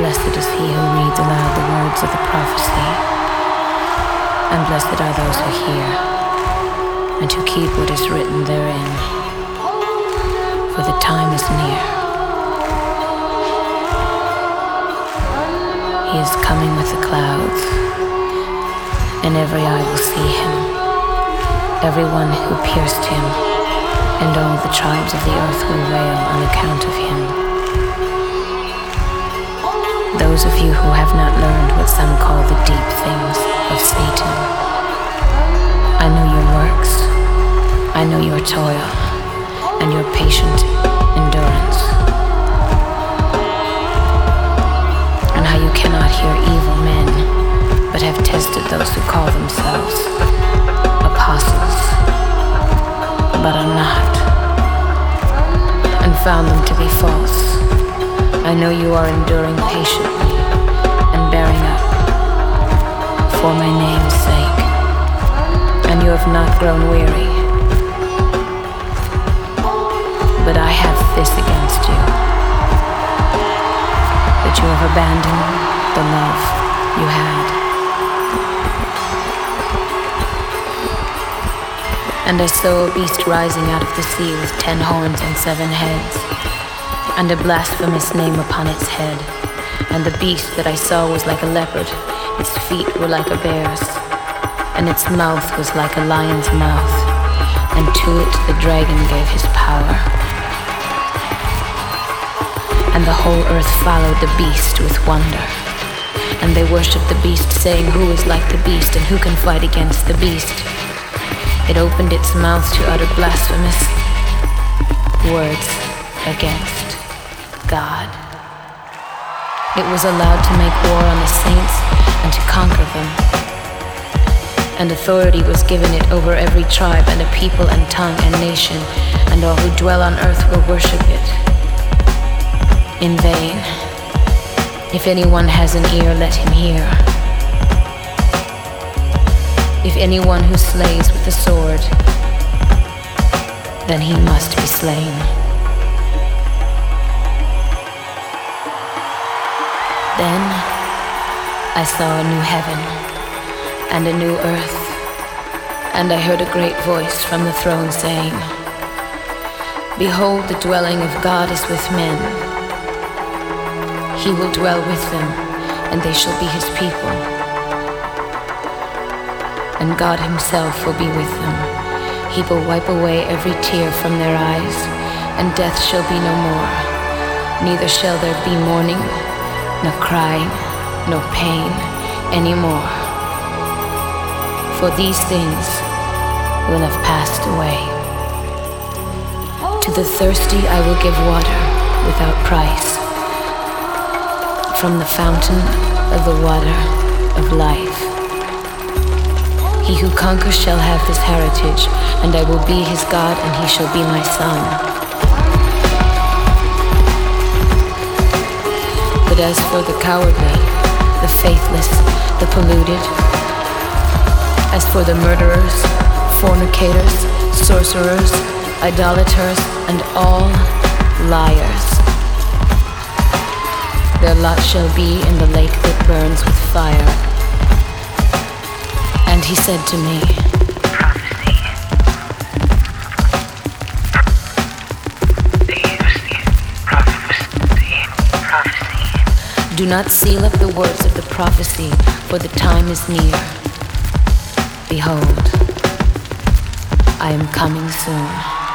Blessed is he who reads aloud the words of the prophecy. And blessed are those who hear and who keep what is written therein, for the time is near. He is coming with the clouds, and every eye will see him, everyone who pierced him, and all the tribes of the earth will wail on account of him. Those of you who have not learned what some call the deep things of Satan. I know your works, I know your toil, and your patient endurance. And how you cannot hear evil men, but have tested those who call themselves apostles, but are not, and found them to be false. I know you are enduring patiently for my name's sake, and you have not grown weary. But I have this against you that you have abandoned the love you had. And I saw a beast rising out of the sea with ten horns and seven heads and a blasphemous name upon its head. And the beast that I saw was like a leopard, its feet were like a bear's, and its mouth was like a lion's mouth, and to it the dragon gave his power. And the whole earth followed the beast with wonder. And they worshipped the beast, saying, Who is like the beast, and who can fight against the beast? It opened its mouth to utter blasphemous words against God. It was allowed to make war on the saints and to conquer them. And authority was given it over every tribe and a people and tongue and nation, and all who dwell on earth will worship it. In vain. If anyone has an ear, let him hear. If anyone who slays with the sword, then he must be slain. Then I saw a new heaven and a new earth, and I heard a great voice from the throne saying, Behold, the dwelling of God is with men. He will dwell with them, and they shall be his people. And God himself will be with them. He will wipe away every tear from their eyes, and death shall be no more. Neither shall there be mourning no crying, no pain anymore. For these things will have passed away. To the thirsty I will give water without price from the fountain of the water of life. He who conquers shall have this heritage, and I will be his God, and he shall be my son. As for the cowardly, the faithless, the polluted, as for the murderers, fornicators, sorcerers, idolaters, and all liars, their lot shall be in the lake that burns with fire. And he said to me, Do not seal up the words of the prophecy, for the time is near. Behold, I am coming soon.